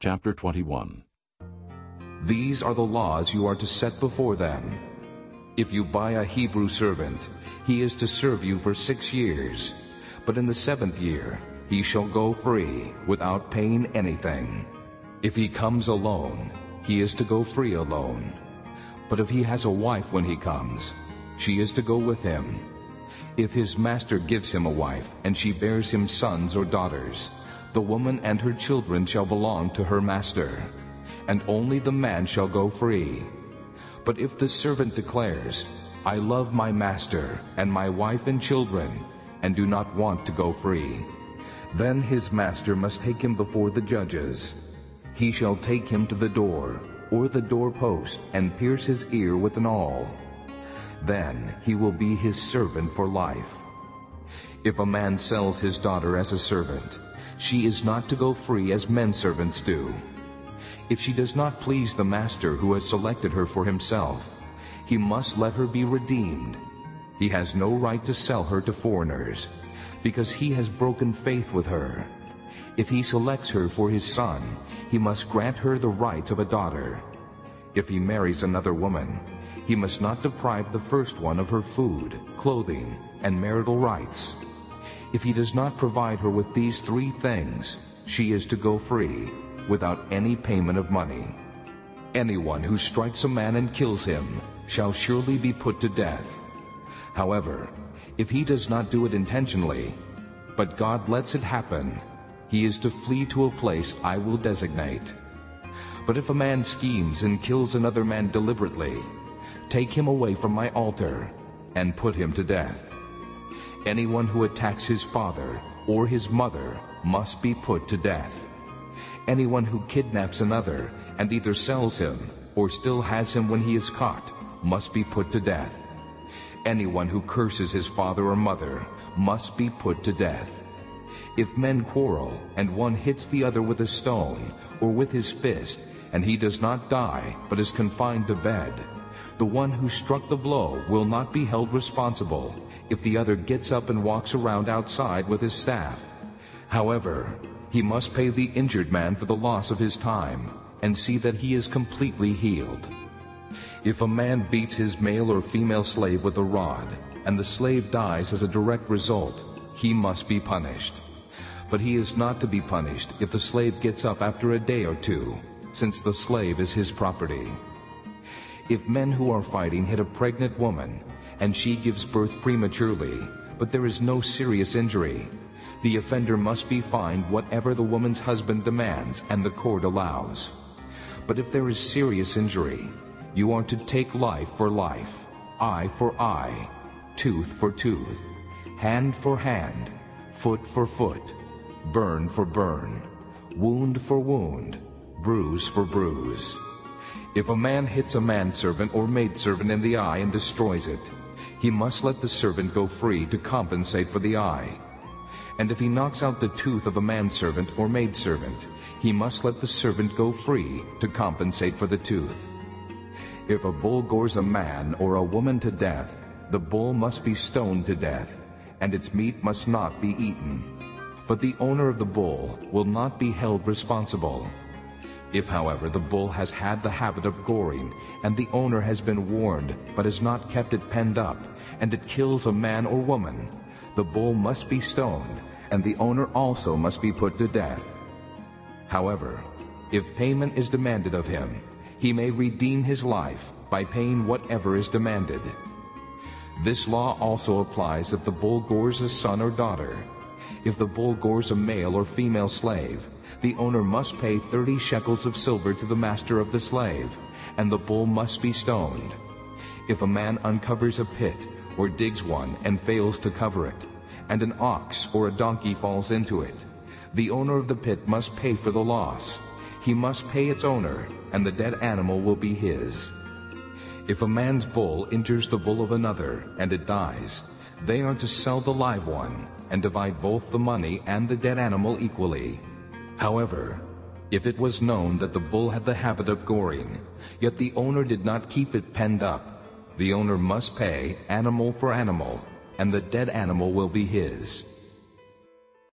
Chapter 21 These are the laws you are to set before them. If you buy a Hebrew servant, he is to serve you for six years. But in the seventh year he shall go free, without paying anything. If he comes alone, he is to go free alone. But if he has a wife when he comes, she is to go with him. If his master gives him a wife, and she bears him sons or daughters, the woman and her children shall belong to her master, and only the man shall go free. But if the servant declares, I love my master and my wife and children, and do not want to go free, then his master must take him before the judges. He shall take him to the door, or the doorpost, and pierce his ear with an awl. Then he will be his servant for life. If a man sells his daughter as a servant, she is not to go free as men servants do. If she does not please the master who has selected her for himself, he must let her be redeemed. He has no right to sell her to foreigners, because he has broken faith with her. If he selects her for his son, he must grant her the rights of a daughter. If he marries another woman, he must not deprive the first one of her food, clothing, and marital rights. If he does not provide her with these three things, she is to go free, without any payment of money. Anyone who strikes a man and kills him shall surely be put to death. However, if he does not do it intentionally, but God lets it happen, he is to flee to a place I will designate. But if a man schemes and kills another man deliberately, take him away from my altar and put him to death. Anyone who attacks his father or his mother must be put to death. Anyone who kidnaps another and either sells him or still has him when he is caught must be put to death. Anyone who curses his father or mother must be put to death. If men quarrel and one hits the other with a stone or with his fist, and he does not die but is confined to bed, the one who struck the blow will not be held responsible if the other gets up and walks around outside with his staff. However, he must pay the injured man for the loss of his time and see that he is completely healed. If a man beats his male or female slave with a rod, and the slave dies as a direct result, he must be punished. But he is not to be punished if the slave gets up after a day or two, since the slave is his property. If men who are fighting hit a pregnant woman and she gives birth prematurely, but there is no serious injury, the offender must be fined whatever the woman's husband demands and the court allows. But if there is serious injury, you are to take life for life, eye for eye, tooth for tooth, hand for hand, foot for foot, burn for burn, wound for wound, bruise for bruise. If a man hits a manservant or maidservant in the eye and destroys it, he must let the servant go free to compensate for the eye. And if he knocks out the tooth of a manservant or maidservant, he must let the servant go free to compensate for the tooth. If a bull gores a man or a woman to death, the bull must be stoned to death, and its meat must not be eaten. But the owner of the bull will not be held responsible. If, however, the bull has had the habit of goring, and the owner has been warned but has not kept it penned up, and it kills a man or woman, the bull must be stoned, and the owner also must be put to death. However, if payment is demanded of him, he may redeem his life by paying whatever is demanded. This law also applies if the bull gores a son or daughter. If the bull gores a male or female slave, the owner must pay thirty shekels of silver to the master of the slave, and the bull must be stoned. If a man uncovers a pit or digs one and fails to cover it, and an ox or a donkey falls into it, the owner of the pit must pay for the loss. He must pay its owner, and the dead animal will be his. If a man's bull injures the bull of another, and it dies, they are to sell the live one, and divide both the money and the dead animal equally. However, if it was known that the bull had the habit of goring, yet the owner did not keep it penned up, the owner must pay animal for animal, and the dead animal will be his.